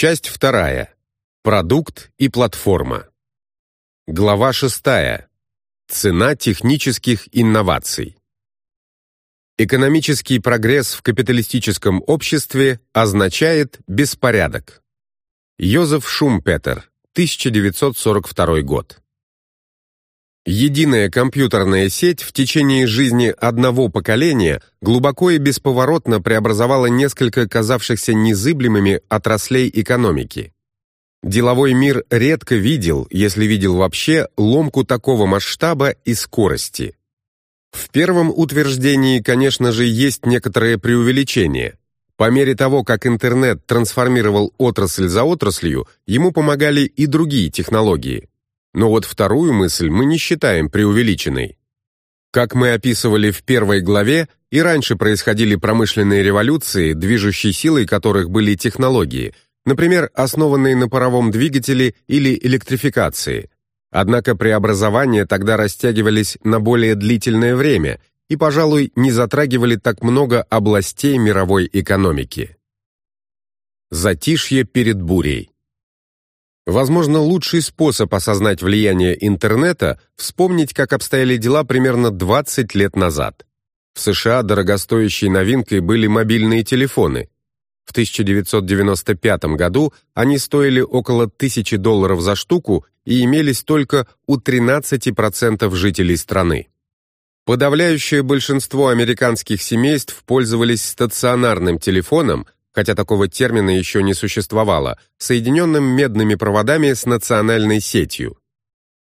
Часть вторая. Продукт и платформа. Глава шестая. Цена технических инноваций. Экономический прогресс в капиталистическом обществе означает беспорядок. Йозеф Шумпетер, 1942 год. Единая компьютерная сеть в течение жизни одного поколения глубоко и бесповоротно преобразовала несколько казавшихся незыблемыми отраслей экономики. Деловой мир редко видел, если видел вообще, ломку такого масштаба и скорости. В первом утверждении, конечно же, есть некоторое преувеличение. По мере того, как интернет трансформировал отрасль за отраслью, ему помогали и другие технологии. Но вот вторую мысль мы не считаем преувеличенной. Как мы описывали в первой главе, и раньше происходили промышленные революции, движущей силой которых были технологии, например, основанные на паровом двигателе или электрификации. Однако преобразования тогда растягивались на более длительное время и, пожалуй, не затрагивали так много областей мировой экономики. Затишье перед бурей. Возможно, лучший способ осознать влияние интернета – вспомнить, как обстояли дела примерно 20 лет назад. В США дорогостоящей новинкой были мобильные телефоны. В 1995 году они стоили около 1000 долларов за штуку и имелись только у 13% жителей страны. Подавляющее большинство американских семейств пользовались стационарным телефоном – хотя такого термина еще не существовало, соединенным медными проводами с национальной сетью.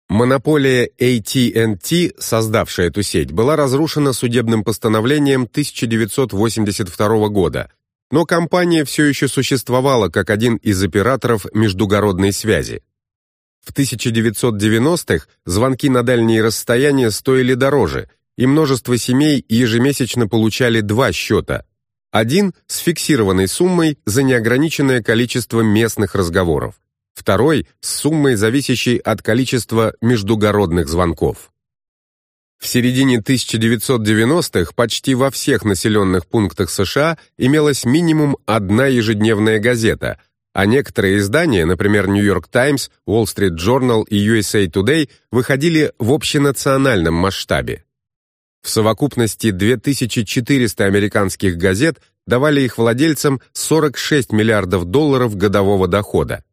Монополия AT&T, создавшая эту сеть, была разрушена судебным постановлением 1982 года, но компания все еще существовала как один из операторов междугородной связи. В 1990-х звонки на дальние расстояния стоили дороже, и множество семей ежемесячно получали два счета – один с фиксированной суммой за неограниченное количество местных разговоров. Второй с суммой, зависящей от количества междугородных звонков. В середине 1990-х почти во всех населенных пунктах США имелась минимум одна ежедневная газета, а некоторые издания, например, New York Times, Wall Street Journal и USA Today, выходили в общенациональном масштабе. В совокупности 2400 американских газет давали их владельцам 46 миллиардов долларов годового дохода.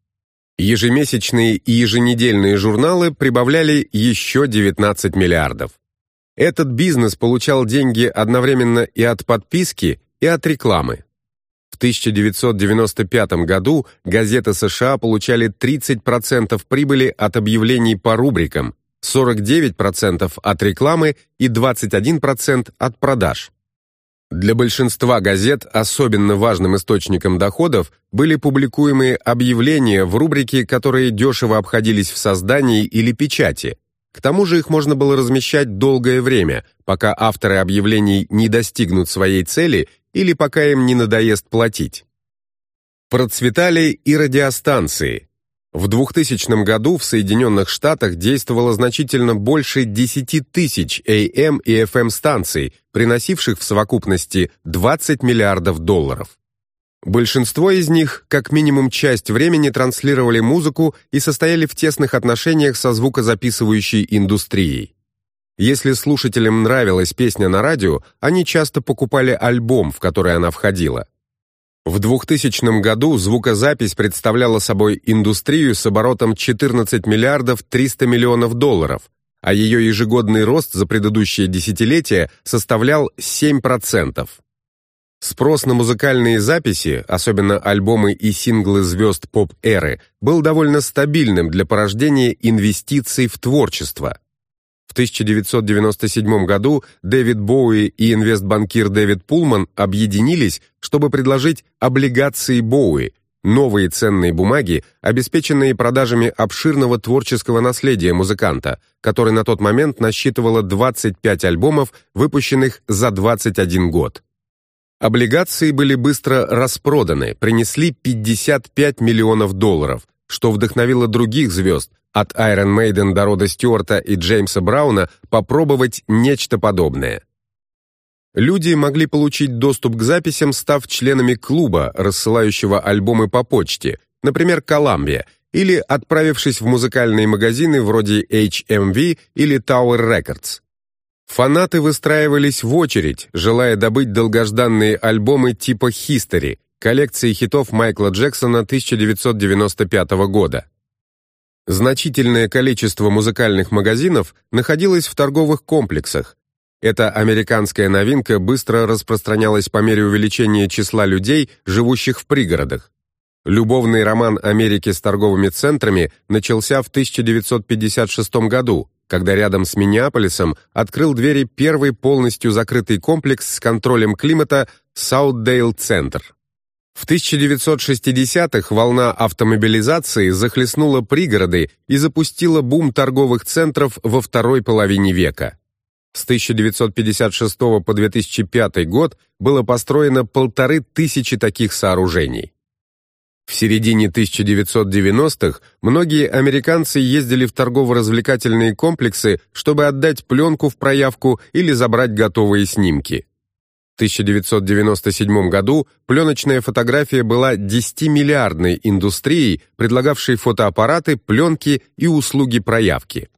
Ежемесячные и еженедельные журналы прибавляли еще 19 миллиардов. Этот бизнес получал деньги одновременно и от подписки, и от рекламы. В 1995 году газеты США получали 30% прибыли от объявлений по рубрикам, 49% от рекламы и 21% от продаж. Для большинства газет особенно важным источником доходов были публикуемые объявления в рубрике, которые дешево обходились в создании или печати. К тому же их можно было размещать долгое время, пока авторы объявлений не достигнут своей цели или пока им не надоест платить. Процветали и радиостанции, в 2000 году в Соединенных Штатах действовало значительно больше 10 тысяч AM и FM станций, приносивших в совокупности 20 миллиардов долларов. Большинство из них, как минимум часть времени, транслировали музыку и состояли в тесных отношениях со звукозаписывающей индустрией. Если слушателям нравилась песня на радио, они часто покупали альбом, в который она входила. В 2000 году звукозапись представляла собой индустрию с оборотом 14 миллиардов 300 миллионов долларов, а ее ежегодный рост за предыдущее десятилетие составлял 7%. Спрос на музыкальные записи, особенно альбомы и синглы звезд поп-эры, был довольно стабильным для порождения инвестиций в творчество. В 1997 году Дэвид Боуи и инвестбанкир Дэвид Пулман объединились, чтобы предложить облигации Боуи, новые ценные бумаги, обеспеченные продажами обширного творческого наследия музыканта, который на тот момент насчитывало 25 альбомов, выпущенных за 21 год. Облигации были быстро распроданы, принесли 55 миллионов долларов, что вдохновило других звезд, от Iron Maiden до Рода Стюарта и Джеймса Брауна попробовать нечто подобное. Люди могли получить доступ к записям, став членами клуба, рассылающего альбомы по почте, например, Columbia, или отправившись в музыкальные магазины вроде HMV или Tower Records. Фанаты выстраивались в очередь, желая добыть долгожданные альбомы типа History, коллекции хитов Майкла Джексона 1995 года. Значительное количество музыкальных магазинов находилось в торговых комплексах. Эта американская новинка быстро распространялась по мере увеличения числа людей, живущих в пригородах. Любовный роман Америки с торговыми центрами начался в 1956 году, когда рядом с Миннеаполисом открыл двери первый полностью закрытый комплекс с контролем климата Саутдейл-центр. В 1960-х волна автомобилизации захлестнула пригороды и запустила бум торговых центров во второй половине века. С 1956 по 2005 год было построено полторы тысячи таких сооружений. В середине 1990-х многие американцы ездили в торгово-развлекательные комплексы, чтобы отдать пленку в проявку или забрать готовые снимки. В 1997 году пленочная фотография была 10-миллиардной индустрией, предлагавшей фотоаппараты, пленки и услуги проявки.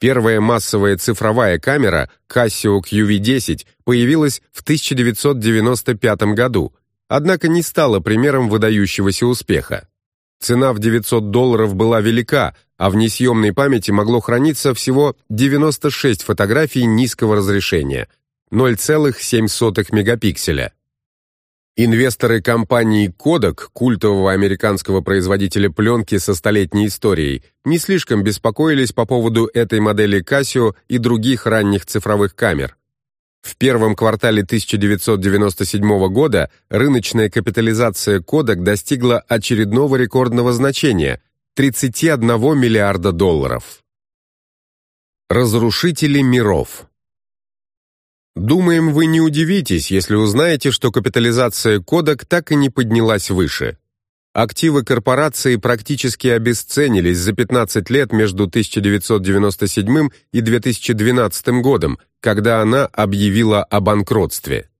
Первая массовая цифровая камера Casio QV10 появилась в 1995 году – однако не стала примером выдающегося успеха. Цена в 900 долларов была велика, а в несъемной памяти могло храниться всего 96 фотографий низкого разрешения, 0,7 мегапикселя. Инвесторы компании Kodak, культового американского производителя пленки со столетней историей, не слишком беспокоились по поводу этой модели Casio и других ранних цифровых камер. В первом квартале 1997 года рыночная капитализация Kodak достигла очередного рекордного значения – 31 миллиарда долларов. Разрушители миров Думаем, вы не удивитесь, если узнаете, что капитализация Kodak так и не поднялась выше. Активы корпорации практически обесценились за 15 лет между 1997 и 2012 годом, когда она объявила о банкротстве.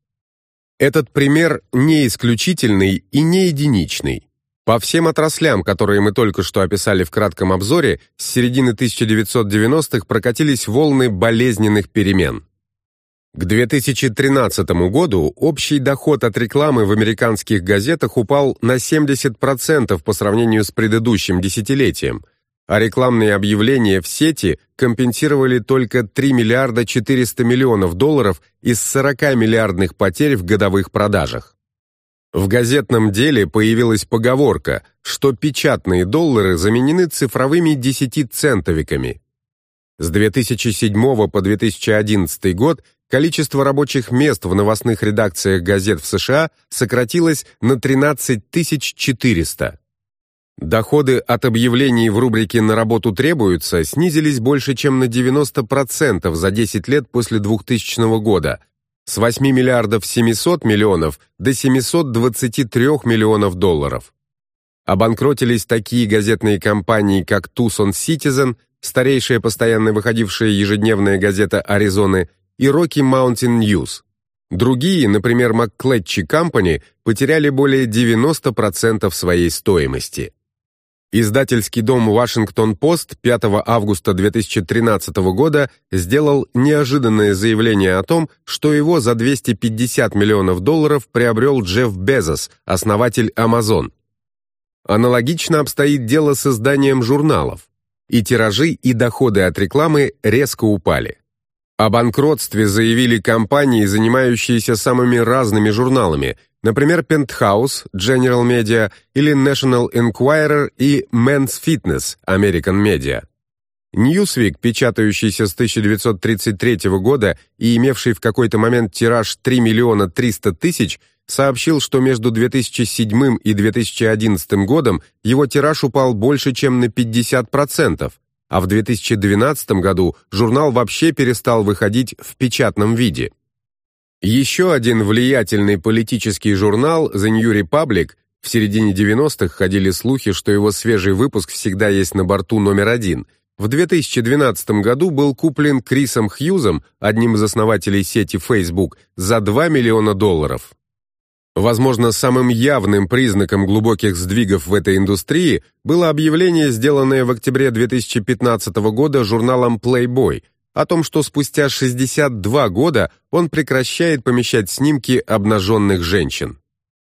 Этот пример не исключительный и не единичный. По всем отраслям, которые мы только что описали в кратком обзоре, с середины 1990-х прокатились волны болезненных перемен. К 2013 году общий доход от рекламы в американских газетах упал на 70% по сравнению с предыдущим десятилетием, а рекламные объявления в сети компенсировали только 3 миллиарда 400 миллионов долларов из 40 миллиардных потерь в годовых продажах. В газетном деле появилась поговорка, что печатные доллары заменены цифровыми десятицентовиками. С 2007 по 2011 год количество рабочих мест в новостных редакциях газет в США сократилось на 13 400. Доходы от объявлений в рубрике «На работу требуются» снизились больше, чем на 90% за 10 лет после 2000 года, с 8 миллиардов 700 миллионов до 723 миллионов долларов. Обанкротились такие газетные компании, как Tucson Citizen, старейшая постоянно выходившая ежедневная газета Аризоны, и Rocky Mountain News. Другие, например, McClatchy Company, потеряли более 90% своей стоимости. Издательский дом Вашингтон-Пост 5 августа 2013 года сделал неожиданное заявление о том, что его за 250 миллионов долларов приобрел Джефф Безос, основатель Amazon. Аналогично обстоит дело с изданием журналов. И тиражи, и доходы от рекламы резко упали. О банкротстве заявили компании, занимающиеся самыми разными журналами, например, Penthouse, General Media или National Enquirer и Men's Fitness, American Media. Newsweek, печатающийся с 1933 года и имевший в какой-то момент тираж 3 миллиона 300 тысяч, сообщил, что между 2007 и 2011 годом его тираж упал больше, чем на 50%, а в 2012 году журнал вообще перестал выходить в печатном виде. Еще один влиятельный политический журнал The New Republic в середине 90-х ходили слухи, что его свежий выпуск всегда есть на борту номер один. В 2012 году был куплен Крисом Хьюзом, одним из основателей сети Facebook, за 2 миллиона долларов. Возможно, самым явным признаком глубоких сдвигов в этой индустрии было объявление, сделанное в октябре 2015 года журналом Playboy, о том, что спустя 62 года он прекращает помещать снимки обнаженных женщин.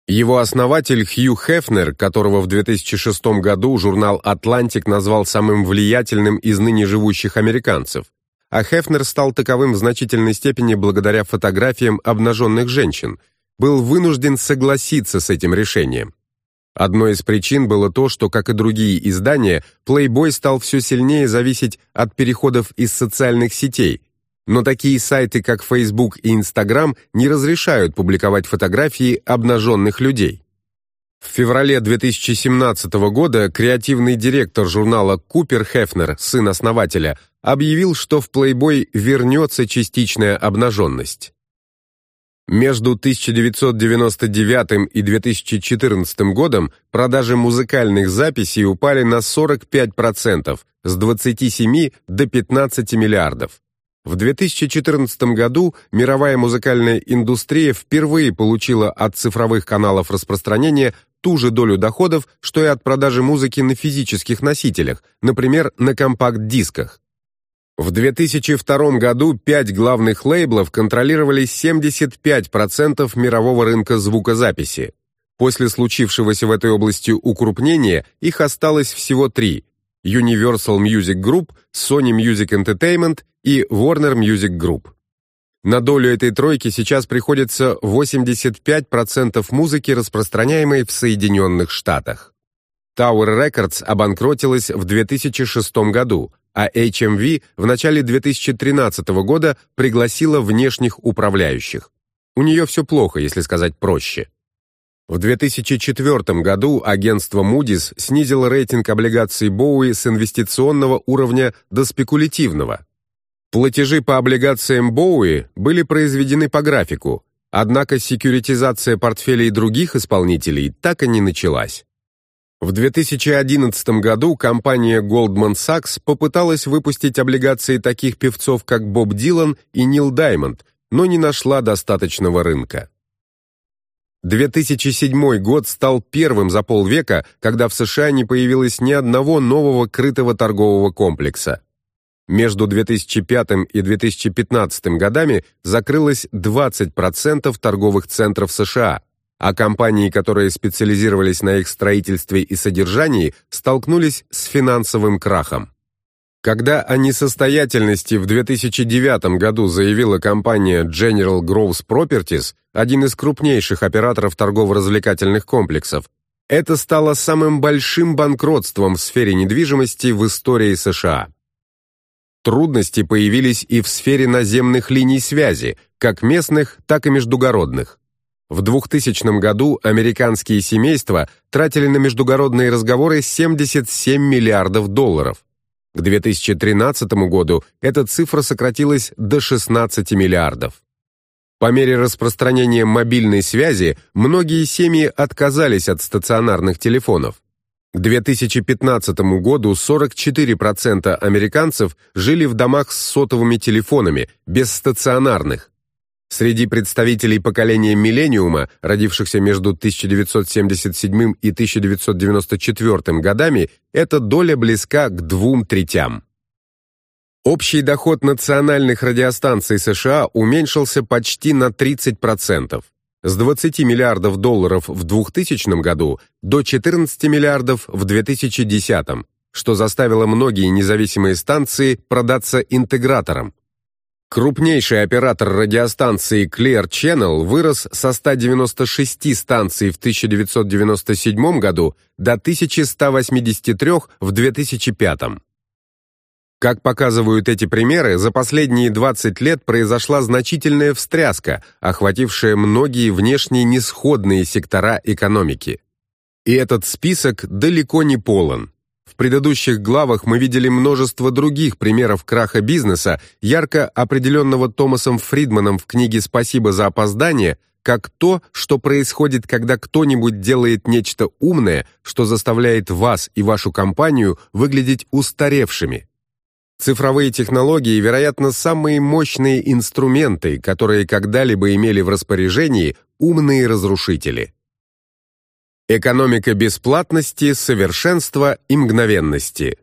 Его основатель Хью Хефнер, которого в 2006 году журнал «Атлантик» назвал самым влиятельным из ныне живущих американцев, а Хефнер стал таковым в значительной степени благодаря фотографиям обнаженных женщин, был вынужден согласиться с этим решением. Одной из причин было то, что, как и другие издания, Playboy стал все сильнее зависеть от переходов из социальных сетей, но такие сайты, как Facebook и Instagram, не разрешают публиковать фотографии обнаженных людей. В феврале 2017 года креативный директор журнала Купер Хефнер, сын основателя, объявил, что в Playboy вернется частичная обнаженность. Между 1999 и 2014 годом продажи музыкальных записей упали на 45%, с 27 до 15 миллиардов. В 2014 году мировая музыкальная индустрия впервые получила от цифровых каналов распространения ту же долю доходов, что и от продажи музыки на физических носителях, например, на компакт-дисках. В 2002 году пять главных лейблов контролировали 75% мирового рынка звукозаписи. После случившегося в этой области укрупнения их осталось всего три – Universal Music Group, Sony Music Entertainment и Warner Music Group. На долю этой тройки сейчас приходится 85% музыки, распространяемой в Соединенных Штатах. Tower Records обанкротилась в 2006 году, а HMV в начале 2013 года пригласила внешних управляющих. У нее все плохо, если сказать проще. В 2004 году агентство Moody's снизило рейтинг облигаций Боуи с инвестиционного уровня до спекулятивного. Платежи по облигациям Боуи были произведены по графику, однако секьюритизация портфелей других исполнителей так и не началась. В 2011 году компания Goldman Sachs попыталась выпустить облигации таких певцов, как Боб Дилан и Нил Даймонд, но не нашла достаточного рынка. 2007 год стал первым за полвека, когда в США не появилось ни одного нового крытого торгового комплекса. Между 2005 и 2015 годами закрылось 20% торговых центров США, а компании, которые специализировались на их строительстве и содержании, столкнулись с финансовым крахом. Когда о несостоятельности в 2009 году заявила компания General Groves Properties, один из крупнейших операторов торгово-развлекательных комплексов, это стало самым большим банкротством в сфере недвижимости в истории США. Трудности появились и в сфере наземных линий связи, как местных, так и междугородных. В 2000 году американские семейства тратили на междугородные разговоры 77 миллиардов долларов. К 2013 году эта цифра сократилась до 16 миллиардов. По мере распространения мобильной связи многие семьи отказались от стационарных телефонов. К 2015 году 44% американцев жили в домах с сотовыми телефонами, без стационарных. Среди представителей поколения миллениума, родившихся между 1977 и 1994 годами, эта доля близка к двум третям. Общий доход национальных радиостанций США уменьшился почти на 30% с 20 миллиардов долларов в 2000 году до 14 миллиардов в 2010, что заставило многие независимые станции продаться интеграторам. Крупнейший оператор радиостанции Clear Channel вырос со 196 станций в 1997 году до 1183 в 2005. Как показывают эти примеры, за последние 20 лет произошла значительная встряска, охватившая многие внешне несходные сектора экономики. И этот список далеко не полон. В предыдущих главах мы видели множество других примеров краха бизнеса, ярко определенного Томасом Фридманом в книге «Спасибо за опоздание», как то, что происходит, когда кто-нибудь делает нечто умное, что заставляет вас и вашу компанию выглядеть устаревшими. Цифровые технологии, вероятно, самые мощные инструменты, которые когда-либо имели в распоряжении умные разрушители. Экономика бесплатности, совершенства и мгновенности.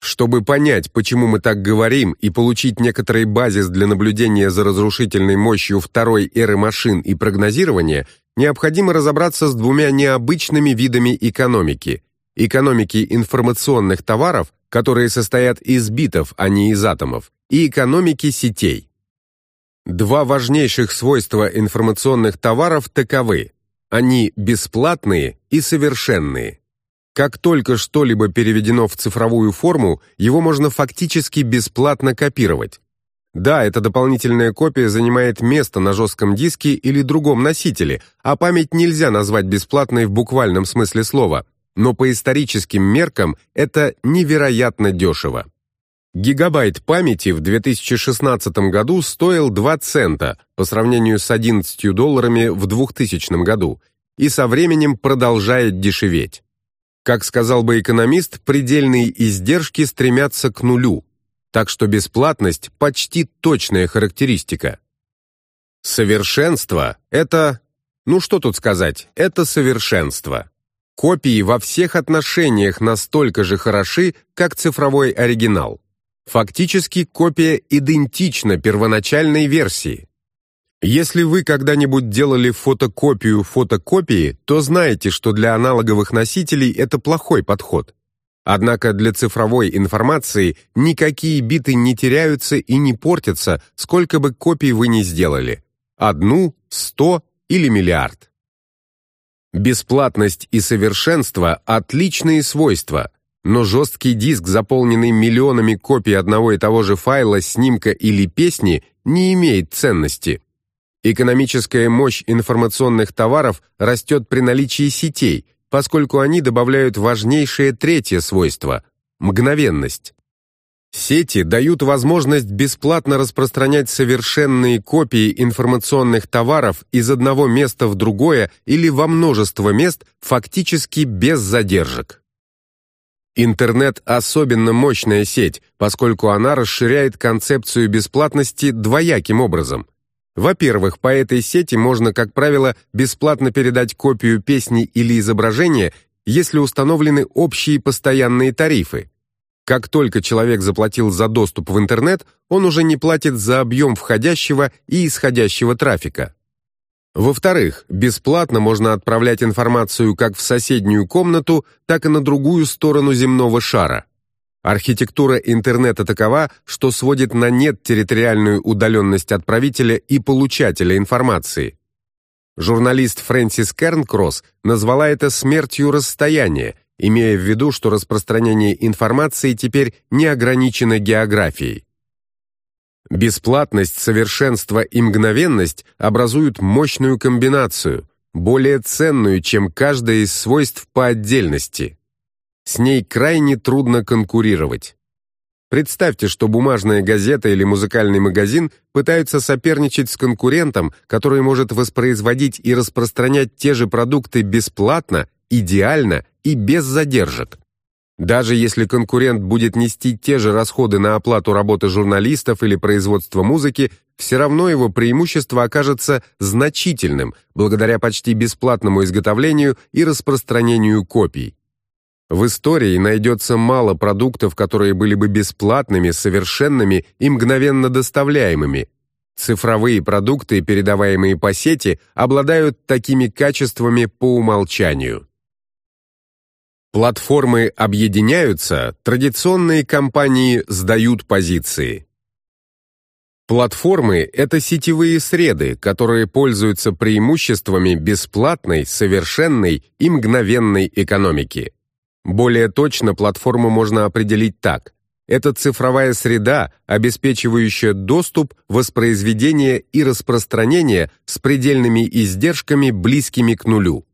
Чтобы понять, почему мы так говорим, и получить некоторый базис для наблюдения за разрушительной мощью второй эры машин и прогнозирования, необходимо разобраться с двумя необычными видами экономики – экономики информационных товаров, которые состоят из битов, а не из атомов, и экономики сетей. Два важнейших свойства информационных товаров таковы – они бесплатные и совершенные. Как только что-либо переведено в цифровую форму, его можно фактически бесплатно копировать. Да, эта дополнительная копия занимает место на жестком диске или другом носителе, а память нельзя назвать бесплатной в буквальном смысле слова, но по историческим меркам это невероятно дешево. Гигабайт памяти в 2016 году стоил 2 цента по сравнению с 11 долларами в 2000 году и со временем продолжает дешеветь. Как сказал бы экономист, предельные издержки стремятся к нулю, так что бесплатность – почти точная характеристика. Совершенство – это, ну что тут сказать, это совершенство. Копии во всех отношениях настолько же хороши, как цифровой оригинал. Фактически копия идентична первоначальной версии. Если вы когда-нибудь делали фотокопию фотокопии, то знаете, что для аналоговых носителей это плохой подход. Однако для цифровой информации никакие биты не теряются и не портятся, сколько бы копий вы ни сделали. Одну, сто или миллиард. Бесплатность и совершенство – отличные свойства, но жесткий диск, заполненный миллионами копий одного и того же файла, снимка или песни, не имеет ценности. Экономическая мощь информационных товаров растет при наличии сетей, поскольку они добавляют важнейшее третье свойство – мгновенность. Сети дают возможность бесплатно распространять совершенные копии информационных товаров из одного места в другое или во множество мест фактически без задержек. Интернет – особенно мощная сеть, поскольку она расширяет концепцию бесплатности двояким образом. Во-первых, по этой сети можно, как правило, бесплатно передать копию песни или изображения, если установлены общие постоянные тарифы. Как только человек заплатил за доступ в интернет, он уже не платит за объем входящего и исходящего трафика. Во-вторых, бесплатно можно отправлять информацию как в соседнюю комнату, так и на другую сторону земного шара. Архитектура интернета такова, что сводит на нет территориальную удаленность отправителя и получателя информации. Журналист Фрэнсис Кернкросс назвала это «смертью расстояния», имея в виду, что распространение информации теперь не ограничено географией. Бесплатность, совершенство и мгновенность образуют мощную комбинацию, более ценную, чем каждое из свойств по отдельности. С ней крайне трудно конкурировать. Представьте, что бумажная газета или музыкальный магазин пытаются соперничать с конкурентом, который может воспроизводить и распространять те же продукты бесплатно, идеально и без задержек. Даже если конкурент будет нести те же расходы на оплату работы журналистов или производство музыки, все равно его преимущество окажется значительным благодаря почти бесплатному изготовлению и распространению копий. В истории найдется мало продуктов, которые были бы бесплатными, совершенными и мгновенно доставляемыми. Цифровые продукты, передаваемые по сети, обладают такими качествами по умолчанию. Платформы объединяются, традиционные компании сдают позиции. Платформы – это сетевые среды, которые пользуются преимуществами бесплатной, совершенной и мгновенной экономики. Более точно платформу можно определить так. Это цифровая среда, обеспечивающая доступ, воспроизведение и распространение с предельными издержками, близкими к нулю.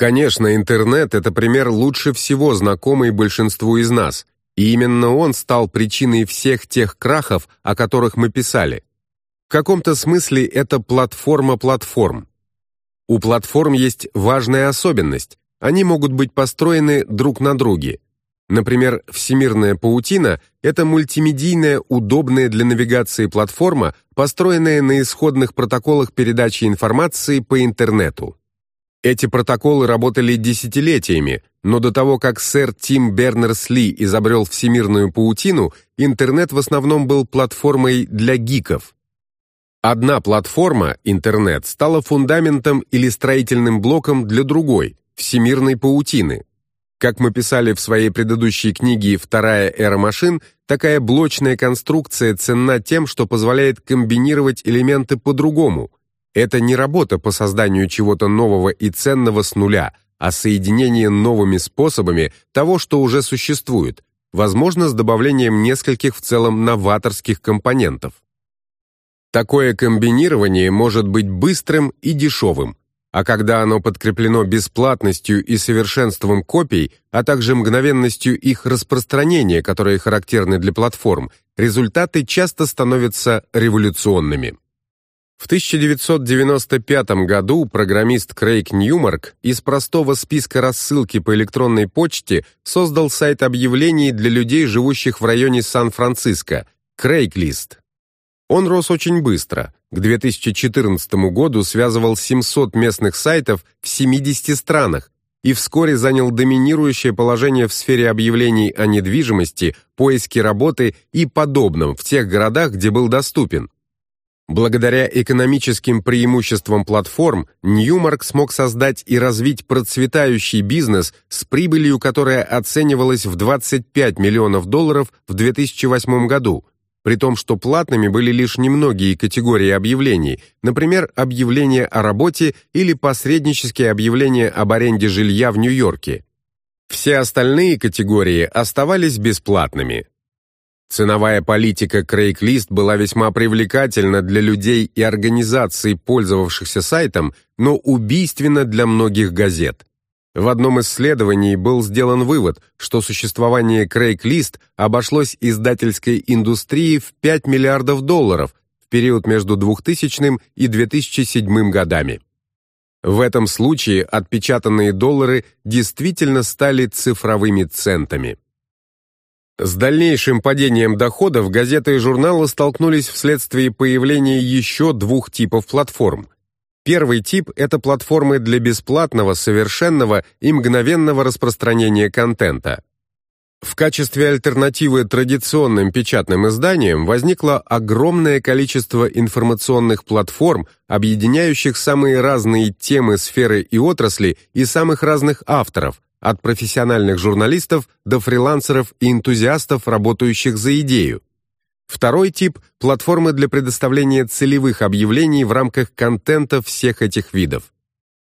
Конечно, интернет – это пример лучше всего знакомый большинству из нас, и именно он стал причиной всех тех крахов, о которых мы писали. В каком-то смысле это платформа платформ. У платформ есть важная особенность они могут быть построены друг на друге. Например, всемирная паутина – это мультимедийная, удобная для навигации платформа, построенная на исходных протоколах передачи информации по интернету. Эти протоколы работали десятилетиями, но до того, как сэр Тим Бернерс-Ли изобрел всемирную паутину, интернет в основном был платформой для гиков. Одна платформа, интернет, стала фундаментом или строительным блоком для другой, всемирной паутины. Как мы писали в своей предыдущей книге «Вторая эра машин», такая блочная конструкция ценна тем, что позволяет комбинировать элементы по-другому. Это не работа по созданию чего-то нового и ценного с нуля, а соединение новыми способами того, что уже существует, возможно, с добавлением нескольких в целом новаторских компонентов. Такое комбинирование может быть быстрым и дешевым, а когда оно подкреплено бесплатностью и совершенством копий, а также мгновенностью их распространения, которые характерны для платформ, результаты часто становятся революционными. В 1995 году программист Крейг Ньюмарк из простого списка рассылки по электронной почте создал сайт объявлений для людей, живущих в районе Сан-Франциско – Craigslist. Он рос очень быстро. К 2014 году связывал 700 местных сайтов в 70 странах и вскоре занял доминирующее положение в сфере объявлений о недвижимости, поиске работы и подобном в тех городах, где был доступен. Благодаря экономическим преимуществам платформ, Ньюмарк смог создать и развить процветающий бизнес с прибылью, которая оценивалась в 25 миллионов долларов в 2008 году, при том, что платными были лишь немногие категории объявлений, например, объявления о работе или посреднические объявления об аренде жилья в Нью-Йорке. Все остальные категории оставались бесплатными. Ценовая политика Craigslist была весьма привлекательна для людей и организаций, пользовавшихся сайтом, но убийственна для многих газет. В одном исследовании был сделан вывод, что существование Craigslist обошлось издательской индустрии в 5 миллиардов долларов в период между 2000 и 2007 годами. В этом случае отпечатанные доллары действительно стали цифровыми центами. С дальнейшим падением доходов газеты и журналы столкнулись вследствие появления еще двух типов платформ. Первый тип – это платформы для бесплатного, совершенного и мгновенного распространения контента. В качестве альтернативы традиционным печатным изданиям возникло огромное количество информационных платформ, объединяющих самые разные темы, сферы и отрасли и самых разных авторов, от профессиональных журналистов до фрилансеров и энтузиастов, работающих за идею. Второй тип – платформы для предоставления целевых объявлений в рамках контента всех этих видов.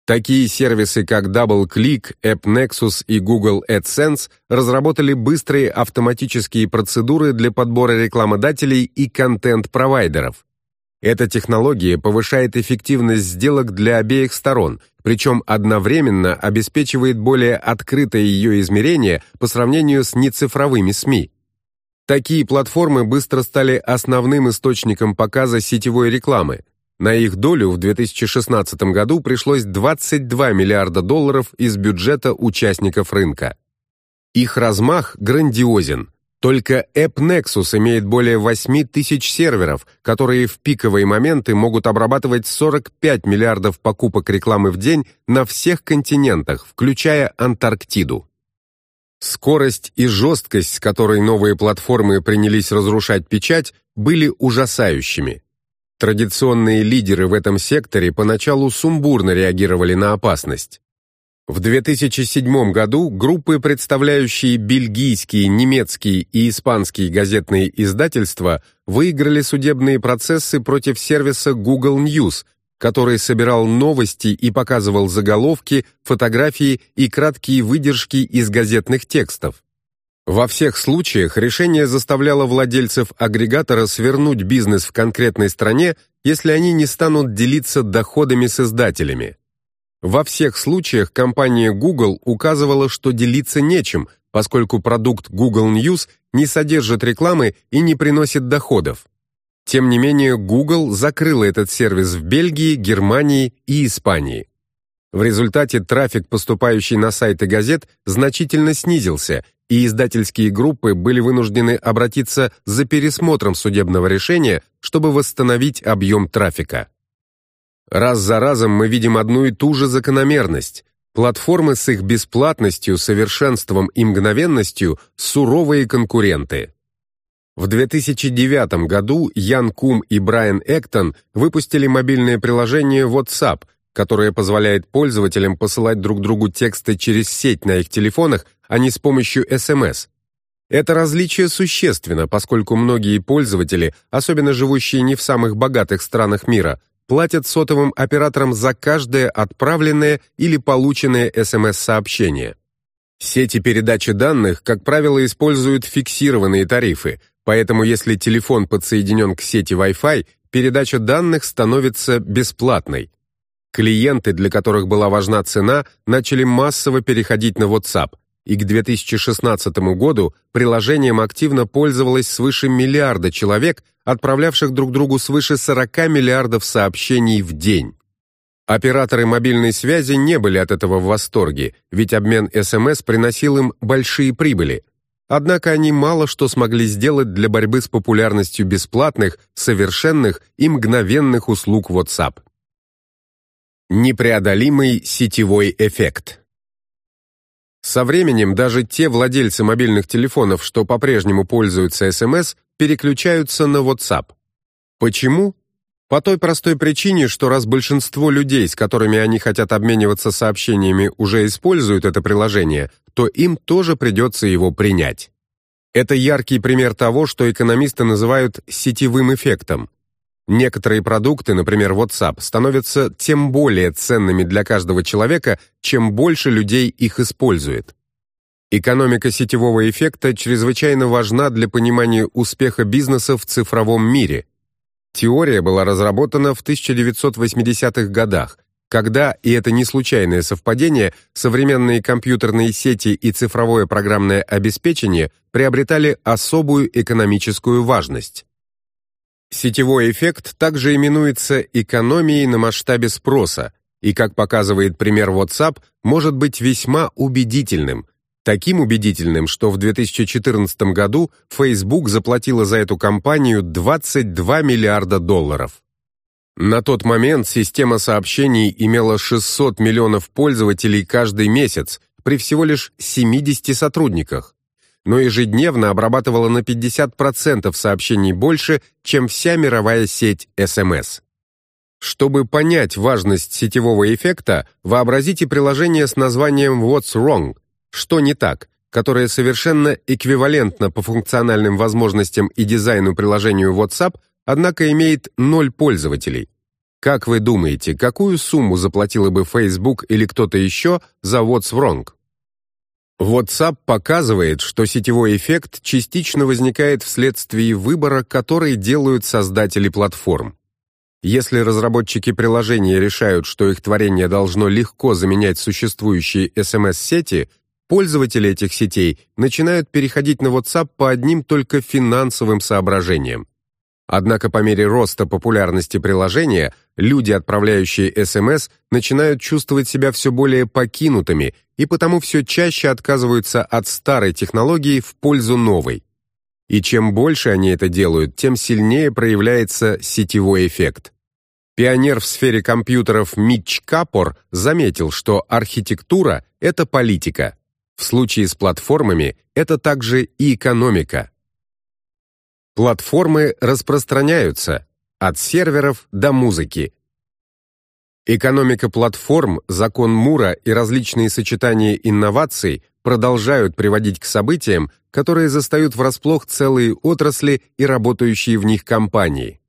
Такие сервисы, как DoubleClick, AppNexus и Google AdSense разработали быстрые автоматические процедуры для подбора рекламодателей и контент-провайдеров. Эта технология повышает эффективность сделок для обеих сторон, причем одновременно обеспечивает более открытое ее измерение по сравнению с нецифровыми СМИ. Такие платформы быстро стали основным источником показа сетевой рекламы. На их долю в 2016 году пришлось 22 миллиарда долларов из бюджета участников рынка. Их размах грандиозен – только AppNexus имеет более 8 тысяч серверов, которые в пиковые моменты могут обрабатывать 45 миллиардов покупок рекламы в день на всех континентах, включая Антарктиду. Скорость и жесткость, с которой новые платформы принялись разрушать печать, были ужасающими. Традиционные лидеры в этом секторе поначалу сумбурно реагировали на опасность. В 2007 году группы, представляющие бельгийские, немецкие и испанские газетные издательства, выиграли судебные процессы против сервиса Google News, который собирал новости и показывал заголовки, фотографии и краткие выдержки из газетных текстов. Во всех случаях решение заставляло владельцев агрегатора свернуть бизнес в конкретной стране, если они не станут делиться доходами с издателями. Во всех случаях компания Google указывала, что делиться нечем, поскольку продукт Google News не содержит рекламы и не приносит доходов. Тем не менее, Google закрыла этот сервис в Бельгии, Германии и Испании. В результате трафик, поступающий на сайты газет, значительно снизился, и издательские группы были вынуждены обратиться за пересмотром судебного решения, чтобы восстановить объем трафика. Раз за разом мы видим одну и ту же закономерность. Платформы с их бесплатностью, совершенством и мгновенностью – суровые конкуренты. В 2009 году Ян Кум и Брайан Эктон выпустили мобильное приложение WhatsApp, которое позволяет пользователям посылать друг другу тексты через сеть на их телефонах, а не с помощью SMS. Это различие существенно, поскольку многие пользователи, особенно живущие не в самых богатых странах мира, платят сотовым операторам за каждое отправленное или полученное SMS-сообщение. Сети передачи данных, как правило, используют фиксированные тарифы, Поэтому если телефон подсоединен к сети Wi-Fi, передача данных становится бесплатной. Клиенты, для которых была важна цена, начали массово переходить на WhatsApp, и к 2016 году приложением активно пользовалось свыше миллиарда человек, отправлявших друг другу свыше 40 миллиардов сообщений в день. Операторы мобильной связи не были от этого в восторге, ведь обмен СМС приносил им большие прибыли, Однако они мало что смогли сделать для борьбы с популярностью бесплатных, совершенных и мгновенных услуг WhatsApp. Непреодолимый сетевой эффект. Со временем даже те владельцы мобильных телефонов, что по-прежнему пользуются SMS, переключаются на WhatsApp. Почему? По той простой причине, что раз большинство людей, с которыми они хотят обмениваться сообщениями, уже используют это приложение, то им тоже придется его принять. Это яркий пример того, что экономисты называют сетевым эффектом. Некоторые продукты, например, WhatsApp, становятся тем более ценными для каждого человека, чем больше людей их использует. Экономика сетевого эффекта чрезвычайно важна для понимания успеха бизнеса в цифровом мире – Теория была разработана в 1980-х годах, когда, и это не случайное совпадение, современные компьютерные сети и цифровое программное обеспечение приобретали особую экономическую важность. Сетевой эффект также именуется экономией на масштабе спроса и, как показывает пример WhatsApp, может быть весьма убедительным – Таким убедительным, что в 2014 году Facebook заплатила за эту кампанию 22 миллиарда долларов. На тот момент система сообщений имела 600 миллионов пользователей каждый месяц при всего лишь 70 сотрудниках, но ежедневно обрабатывала на 50% сообщений больше, чем вся мировая сеть SMS. Чтобы понять важность сетевого эффекта, вообразите приложение с названием What's Wrong – что не так, которое совершенно эквивалентно по функциональным возможностям и дизайну приложению WhatsApp, однако имеет ноль пользователей. Как вы думаете, какую сумму заплатила бы Facebook или кто-то еще за What's Wrong? WhatsApp показывает, что сетевой эффект частично возникает вследствие выбора, который делают создатели платформ. Если разработчики приложения решают, что их творение должно легко заменять существующие SMS-сети, Пользователи этих сетей начинают переходить на WhatsApp по одним только финансовым соображениям. Однако по мере роста популярности приложения, люди, отправляющие СМС, начинают чувствовать себя все более покинутыми и потому все чаще отказываются от старой технологии в пользу новой. И чем больше они это делают, тем сильнее проявляется сетевой эффект. Пионер в сфере компьютеров Митч Капор заметил, что архитектура — это политика. В случае с платформами это также и экономика. Платформы распространяются от серверов до музыки. Экономика платформ, закон Мура и различные сочетания инноваций продолжают приводить к событиям, которые застают врасплох целые отрасли и работающие в них компании.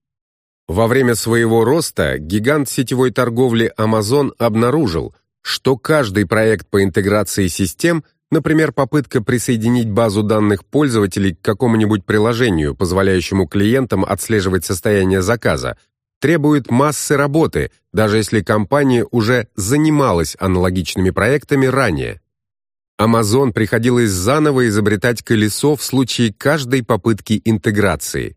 Во время своего роста гигант сетевой торговли Amazon обнаружил, что каждый проект по интеграции систем – Например, попытка присоединить базу данных пользователей к какому-нибудь приложению, позволяющему клиентам отслеживать состояние заказа, требует массы работы, даже если компания уже занималась аналогичными проектами ранее. Amazon приходилось заново изобретать колесо в случае каждой попытки интеграции.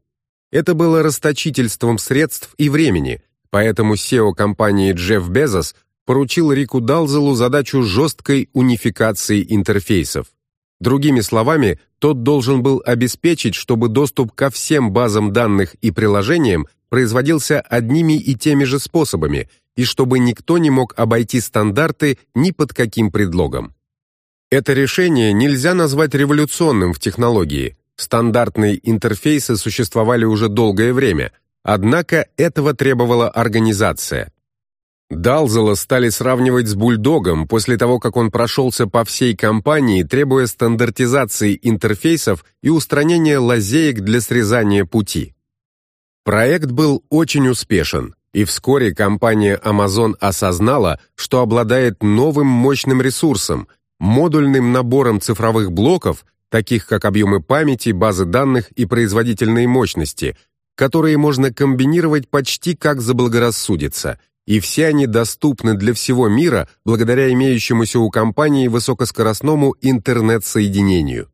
Это было расточительством средств и времени, поэтому SEO компании Джефф Безос поручил Рику Далзелу задачу жесткой унификации интерфейсов. Другими словами, тот должен был обеспечить, чтобы доступ ко всем базам данных и приложениям производился одними и теми же способами, и чтобы никто не мог обойти стандарты ни под каким предлогом. Это решение нельзя назвать революционным в технологии. Стандартные интерфейсы существовали уже долгое время, однако этого требовала организация. Далзела стали сравнивать с бульдогом после того, как он прошелся по всей компании, требуя стандартизации интерфейсов и устранения лазеек для срезания пути. Проект был очень успешен, и вскоре компания Amazon осознала, что обладает новым мощным ресурсом, модульным набором цифровых блоков, таких как объемы памяти, базы данных и производительные мощности, которые можно комбинировать почти как заблагорассудится – и все они доступны для всего мира благодаря имеющемуся у компании высокоскоростному интернет-соединению.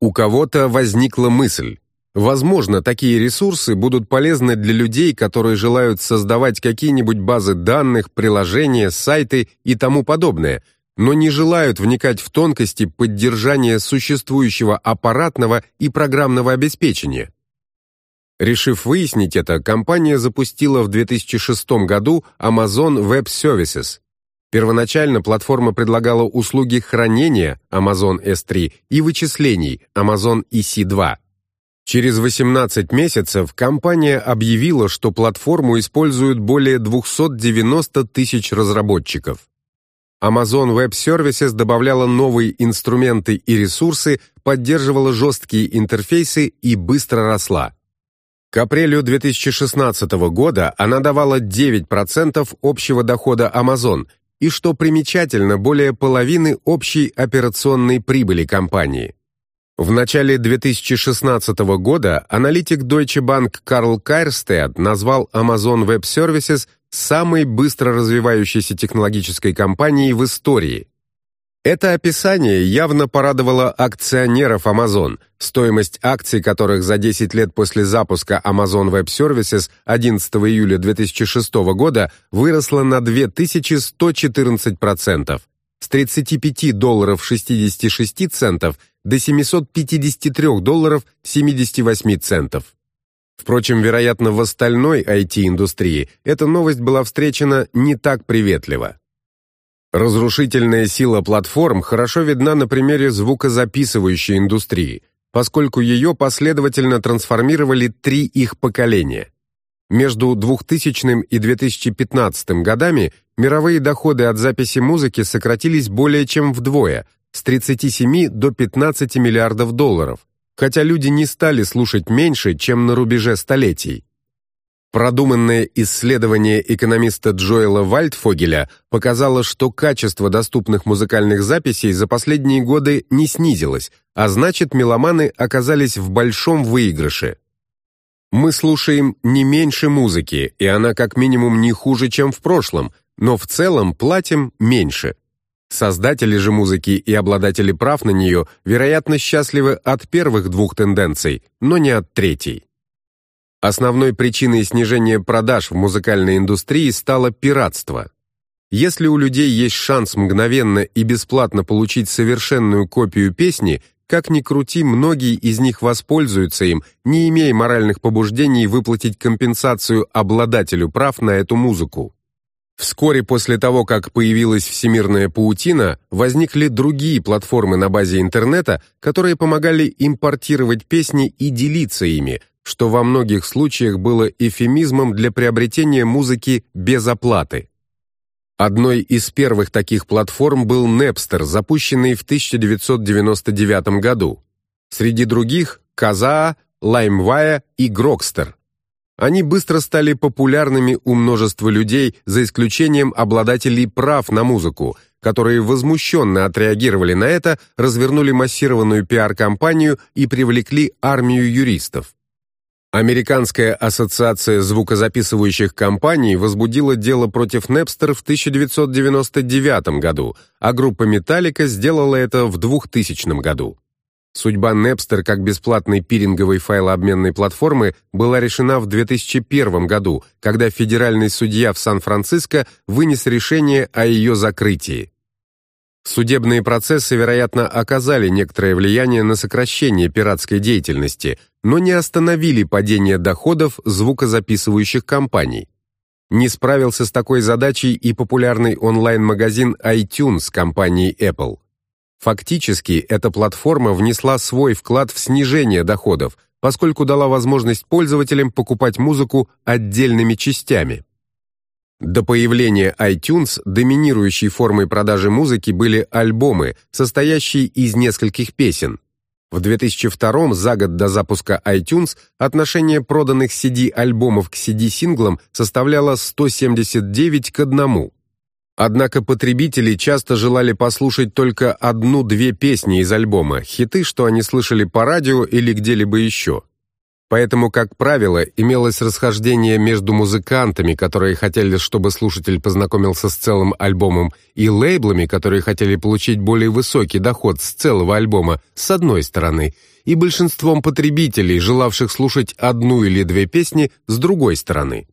У кого-то возникла мысль, возможно, такие ресурсы будут полезны для людей, которые желают создавать какие-нибудь базы данных, приложения, сайты и тому подобное, но не желают вникать в тонкости поддержания существующего аппаратного и программного обеспечения. Решив выяснить это, компания запустила в 2006 году Amazon Web Services. Первоначально платформа предлагала услуги хранения Amazon S3 и вычислений Amazon EC2. Через 18 месяцев компания объявила, что платформу используют более 290 тысяч разработчиков. Amazon Web Services добавляла новые инструменты и ресурсы, поддерживала жесткие интерфейсы и быстро росла. К апрелю 2016 года она давала 9% общего дохода Amazon и, что примечательно, более половины общей операционной прибыли компании. В начале 2016 года аналитик Deutsche Bank Карл Кайрстед назвал Amazon Web Services самой быстро развивающейся технологической компанией в истории. Это описание явно порадовало акционеров Amazon, стоимость акций которых за 10 лет после запуска Amazon Web Services 11 июля 2006 года выросла на 2114%, с 35 долларов 66 центов до 753 долларов 78 центов. Впрочем, вероятно, в остальной IT-индустрии эта новость была встречена не так приветливо. Разрушительная сила платформ хорошо видна на примере звукозаписывающей индустрии, поскольку ее последовательно трансформировали три их поколения. Между 2000 и 2015 годами мировые доходы от записи музыки сократились более чем вдвое, с 37 до 15 миллиардов долларов, хотя люди не стали слушать меньше, чем на рубеже столетий. Продуманное исследование экономиста Джоэла Вальдфогеля показало, что качество доступных музыкальных записей за последние годы не снизилось, а значит, меломаны оказались в большом выигрыше. Мы слушаем не меньше музыки, и она как минимум не хуже, чем в прошлом, но в целом платим меньше. Создатели же музыки и обладатели прав на нее, вероятно, счастливы от первых двух тенденций, но не от третьей. Основной причиной снижения продаж в музыкальной индустрии стало пиратство. Если у людей есть шанс мгновенно и бесплатно получить совершенную копию песни, как ни крути, многие из них воспользуются им, не имея моральных побуждений выплатить компенсацию обладателю прав на эту музыку. Вскоре после того, как появилась всемирная паутина, возникли другие платформы на базе интернета, которые помогали импортировать песни и делиться ими, что во многих случаях было эфемизмом для приобретения музыки без оплаты. Одной из первых таких платформ был Napster, запущенный в 1999 году. Среди других – Kazaa, LimeWire и Grokster. Они быстро стали популярными у множества людей, за исключением обладателей прав на музыку, которые возмущенно отреагировали на это, развернули массированную пиар-кампанию и привлекли армию юристов. Американская ассоциация звукозаписывающих компаний возбудила дело против Napster в 1999 году, а группа Metallica сделала это в 2000 году. Судьба Napster как бесплатной пиринговой файлообменной платформы была решена в 2001 году, когда федеральный судья в Сан-Франциско вынес решение о ее закрытии. Судебные процессы, вероятно, оказали некоторое влияние на сокращение пиратской деятельности, но не остановили падение доходов звукозаписывающих компаний. Не справился с такой задачей и популярный онлайн-магазин iTunes компании Apple. Фактически, эта платформа внесла свой вклад в снижение доходов, поскольку дала возможность пользователям покупать музыку отдельными частями. До появления iTunes доминирующей формой продажи музыки были альбомы, состоящие из нескольких песен. В 2002 за год до запуска iTunes отношение проданных CD-альбомов к CD-синглам составляло 179 к 1. Однако потребители часто желали послушать только одну-две песни из альбома, хиты, что они слышали по радио или где-либо еще. Поэтому, как правило, имелось расхождение между музыкантами, которые хотели, чтобы слушатель познакомился с целым альбомом, и лейблами, которые хотели получить более высокий доход с целого альбома, с одной стороны, и большинством потребителей, желавших слушать одну или две песни, с другой стороны.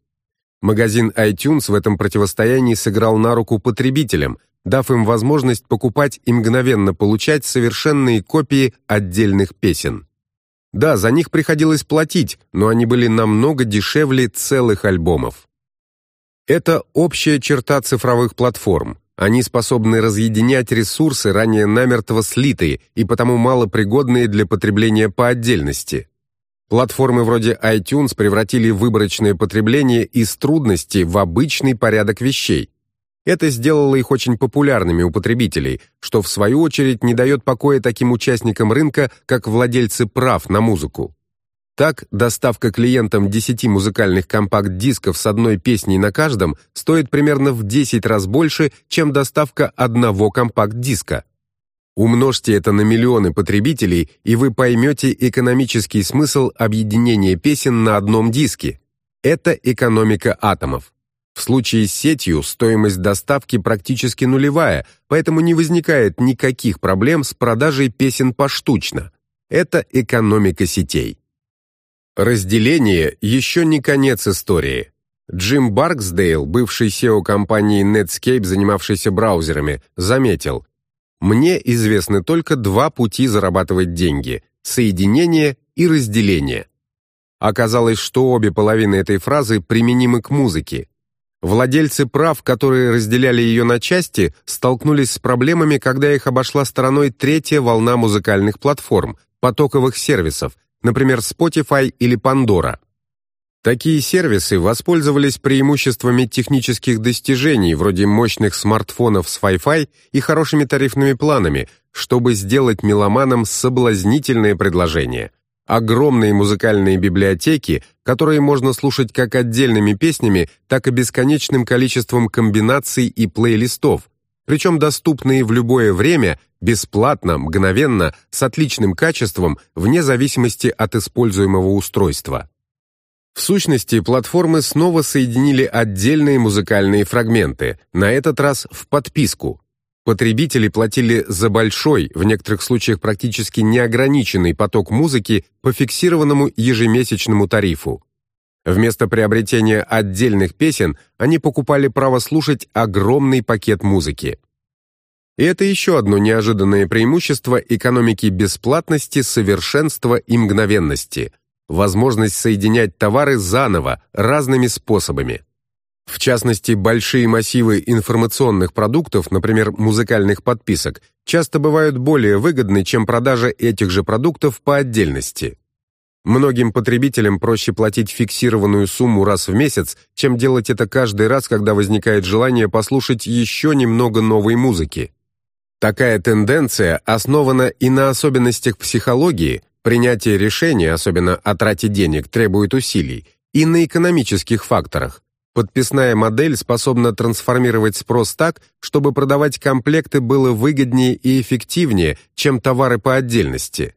Магазин iTunes в этом противостоянии сыграл на руку потребителям, дав им возможность покупать и мгновенно получать совершенные копии отдельных песен. Да, за них приходилось платить, но они были намного дешевле целых альбомов. Это общая черта цифровых платформ. Они способны разъединять ресурсы, ранее намертво слитые и потому малопригодные для потребления по отдельности. Платформы вроде iTunes превратили выборочное потребление из трудностей в обычный порядок вещей. Это сделало их очень популярными у потребителей, что в свою очередь не дает покоя таким участникам рынка, как владельцы прав на музыку. Так, доставка клиентам 10 музыкальных компакт-дисков с одной песней на каждом стоит примерно в 10 раз больше, чем доставка одного компакт-диска. Умножьте это на миллионы потребителей, и вы поймете экономический смысл объединения песен на одном диске. Это экономика атомов. В случае с сетью стоимость доставки практически нулевая, поэтому не возникает никаких проблем с продажей песен поштучно. Это экономика сетей. Разделение еще не конец истории. Джим Барксдейл, бывший SEO компании Netscape, занимавшийся браузерами, заметил, «Мне известны только два пути зарабатывать деньги – соединение и разделение». Оказалось, что обе половины этой фразы применимы к музыке – Владельцы прав, которые разделяли ее на части, столкнулись с проблемами, когда их обошла стороной третья волна музыкальных платформ, потоковых сервисов, например, Spotify или Pandora. Такие сервисы воспользовались преимуществами технических достижений, вроде мощных смартфонов с Wi-Fi и хорошими тарифными планами, чтобы сделать меломанам соблазнительное предложение – огромные музыкальные библиотеки, которые можно слушать как отдельными песнями, так и бесконечным количеством комбинаций и плейлистов, причем доступные в любое время, бесплатно, мгновенно, с отличным качеством, вне зависимости от используемого устройства. В сущности, платформы снова соединили отдельные музыкальные фрагменты, на этот раз в подписку, Потребители платили за большой, в некоторых случаях практически неограниченный поток музыки по фиксированному ежемесячному тарифу. Вместо приобретения отдельных песен они покупали право слушать огромный пакет музыки. И это еще одно неожиданное преимущество экономики бесплатности, совершенства и мгновенности – возможность соединять товары заново, разными способами. В частности, большие массивы информационных продуктов, например, музыкальных подписок, часто бывают более выгодны, чем продажа этих же продуктов по отдельности. Многим потребителям проще платить фиксированную сумму раз в месяц, чем делать это каждый раз, когда возникает желание послушать еще немного новой музыки. Такая тенденция основана и на особенностях психологии, принятие решения, особенно о трате денег, требует усилий, и на экономических факторах. Подписная модель способна трансформировать спрос так, чтобы продавать комплекты было выгоднее и эффективнее, чем товары по отдельности.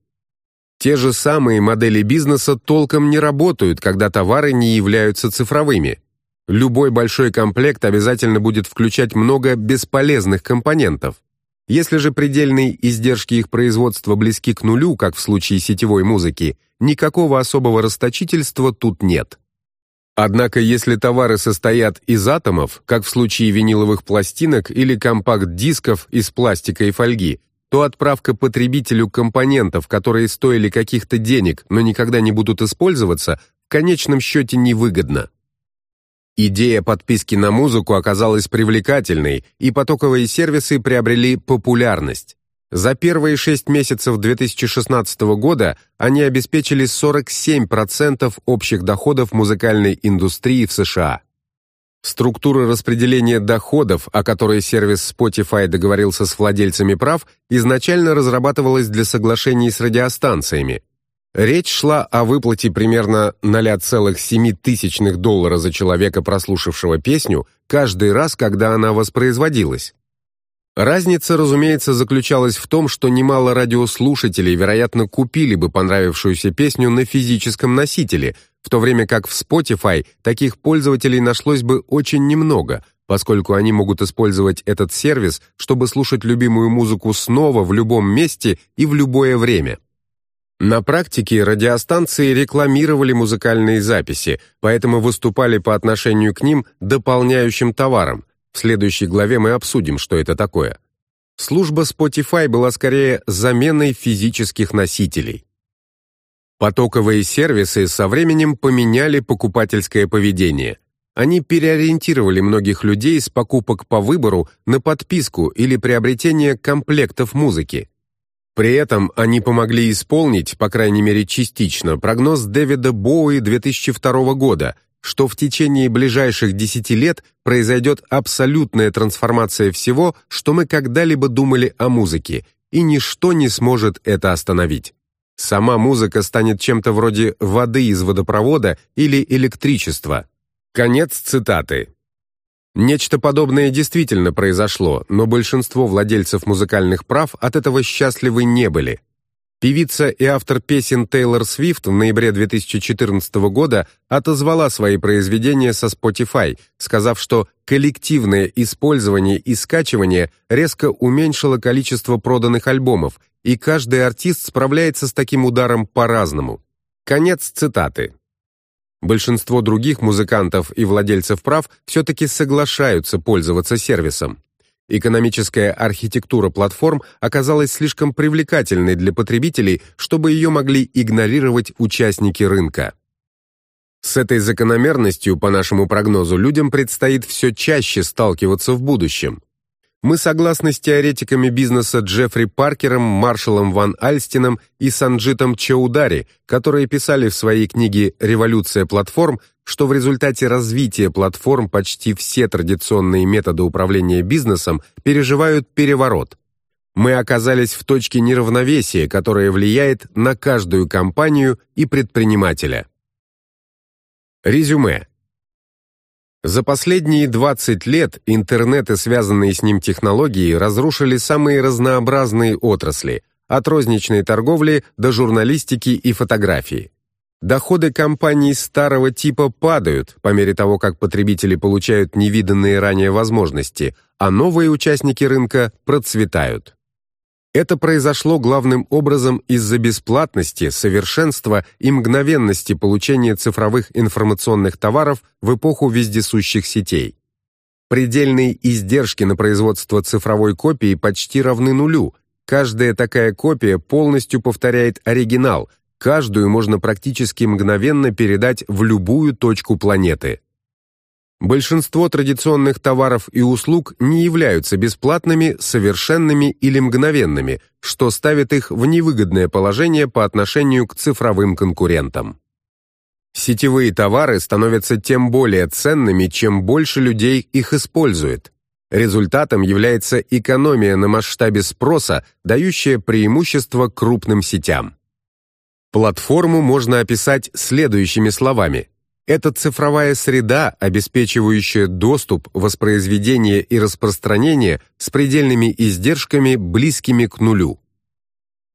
Те же самые модели бизнеса толком не работают, когда товары не являются цифровыми. Любой большой комплект обязательно будет включать много бесполезных компонентов. Если же предельные издержки их производства близки к нулю, как в случае сетевой музыки, никакого особого расточительства тут нет. Однако если товары состоят из атомов, как в случае виниловых пластинок или компакт-дисков из пластика и фольги, то отправка потребителю компонентов, которые стоили каких-то денег, но никогда не будут использоваться, в конечном счете невыгодна. Идея подписки на музыку оказалась привлекательной, и потоковые сервисы приобрели популярность. За первые шесть месяцев 2016 года они обеспечили 47% общих доходов музыкальной индустрии в США. Структура распределения доходов, о которой сервис Spotify договорился с владельцами прав, изначально разрабатывалась для соглашений с радиостанциями. Речь шла о выплате примерно 0,7 доллара за человека, прослушавшего песню, каждый раз, когда она воспроизводилась. Разница, разумеется, заключалась в том, что немало радиослушателей, вероятно, купили бы понравившуюся песню на физическом носителе, в то время как в Spotify таких пользователей нашлось бы очень немного, поскольку они могут использовать этот сервис, чтобы слушать любимую музыку снова в любом месте и в любое время. На практике радиостанции рекламировали музыкальные записи, поэтому выступали по отношению к ним дополняющим товаром, в следующей главе мы обсудим, что это такое. Служба Spotify была скорее заменой физических носителей. Потоковые сервисы со временем поменяли покупательское поведение. Они переориентировали многих людей с покупок по выбору на подписку или приобретение комплектов музыки. При этом они помогли исполнить, по крайней мере частично, прогноз Дэвида Боуи 2002 года, что в течение ближайших десяти лет произойдет абсолютная трансформация всего, что мы когда-либо думали о музыке, и ничто не сможет это остановить. Сама музыка станет чем-то вроде воды из водопровода или электричества. Конец цитаты. Нечто подобное действительно произошло, но большинство владельцев музыкальных прав от этого счастливы не были. Певица и автор песен Тейлор Свифт в ноябре 2014 года отозвала свои произведения со Spotify, сказав, что коллективное использование и скачивание резко уменьшило количество проданных альбомов, и каждый артист справляется с таким ударом по-разному. Конец цитаты. Большинство других музыкантов и владельцев прав все-таки соглашаются пользоваться сервисом. Экономическая архитектура платформ оказалась слишком привлекательной для потребителей, чтобы ее могли игнорировать участники рынка. С этой закономерностью, по нашему прогнозу, людям предстоит все чаще сталкиваться в будущем. Мы согласны с теоретиками бизнеса Джеффри Паркером, Маршалом Ван Альстином и Санджитом Чаудари, которые писали в своей книге «Революция платформ», что в результате развития платформ почти все традиционные методы управления бизнесом переживают переворот. Мы оказались в точке неравновесия, которая влияет на каждую компанию и предпринимателя. Резюме. За последние 20 лет интернет и связанные с ним технологии разрушили самые разнообразные отрасли, от розничной торговли до журналистики и фотографии. Доходы компаний старого типа падают по мере того, как потребители получают невиданные ранее возможности, а новые участники рынка процветают. Это произошло главным образом из-за бесплатности, совершенства и мгновенности получения цифровых информационных товаров в эпоху вездесущих сетей. Предельные издержки на производство цифровой копии почти равны нулю. Каждая такая копия полностью повторяет оригинал, Каждую можно практически мгновенно передать в любую точку планеты. Большинство традиционных товаров и услуг не являются бесплатными, совершенными или мгновенными, что ставит их в невыгодное положение по отношению к цифровым конкурентам. Сетевые товары становятся тем более ценными, чем больше людей их использует. Результатом является экономия на масштабе спроса, дающая преимущество крупным сетям. Платформу можно описать следующими словами. Это цифровая среда, обеспечивающая доступ, воспроизведение и распространение с предельными издержками, близкими к нулю.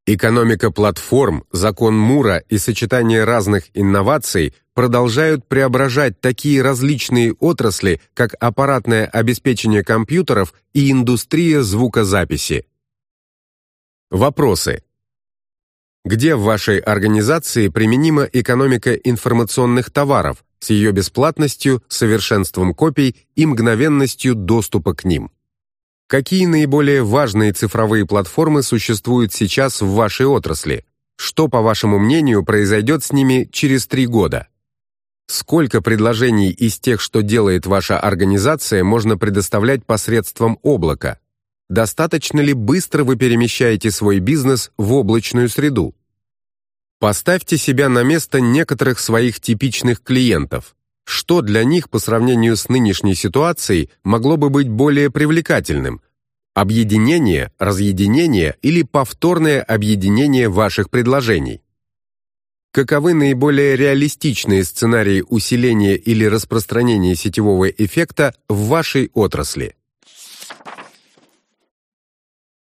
Экономика платформ, закон Мура и сочетание разных инноваций продолжают преображать такие различные отрасли, как аппаратное обеспечение компьютеров и индустрия звукозаписи. Вопросы. Где в вашей организации применима экономика информационных товаров с ее бесплатностью, совершенством копий и мгновенностью доступа к ним? Какие наиболее важные цифровые платформы существуют сейчас в вашей отрасли? Что, по вашему мнению, произойдет с ними через три года? Сколько предложений из тех, что делает ваша организация, можно предоставлять посредством облака? Достаточно ли быстро вы перемещаете свой бизнес в облачную среду? Поставьте себя на место некоторых своих типичных клиентов. Что для них по сравнению с нынешней ситуацией могло бы быть более привлекательным? Объединение, разъединение или повторное объединение ваших предложений? Каковы наиболее реалистичные сценарии усиления или распространения сетевого эффекта в вашей отрасли?